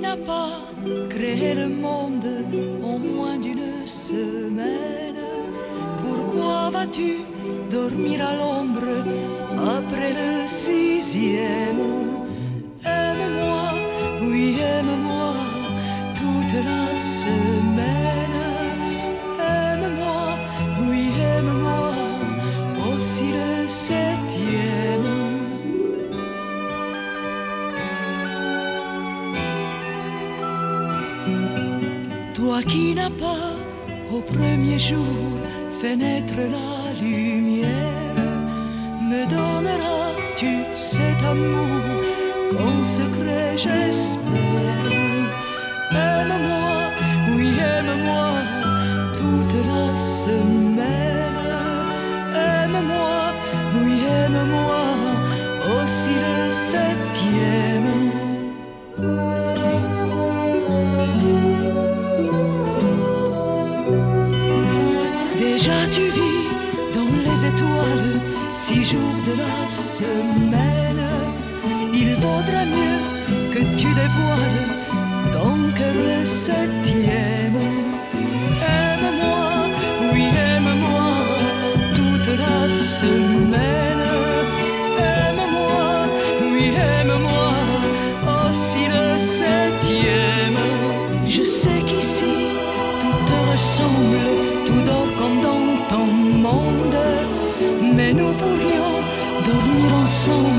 n'a pas créé le monde en moins d'une semaine, pourquoi vas-tu dormir à l'ombre après le sixième? Aime-moi, oui, aime-moi toute la semaine. Aime-moi, oui, aime-moi aussi le septième. Toi qui n'as pas au premier jour fait naître la lumière, me donneras-tu cet amour qu'en secret j'espère? Aime-moi, oui aime-moi toute la semaine. Aime-moi, oui aime-moi aussi le septième. Tu vis dans les étoiles six jours de la semaine? Il vaudrait mieux que tu dévoiles ton cœur le septième. Aime-moi, oui aime-moi toute la semaine. Aime-moi, oui aime-moi aussi le septième. Je sais mais nous dormir ensemble.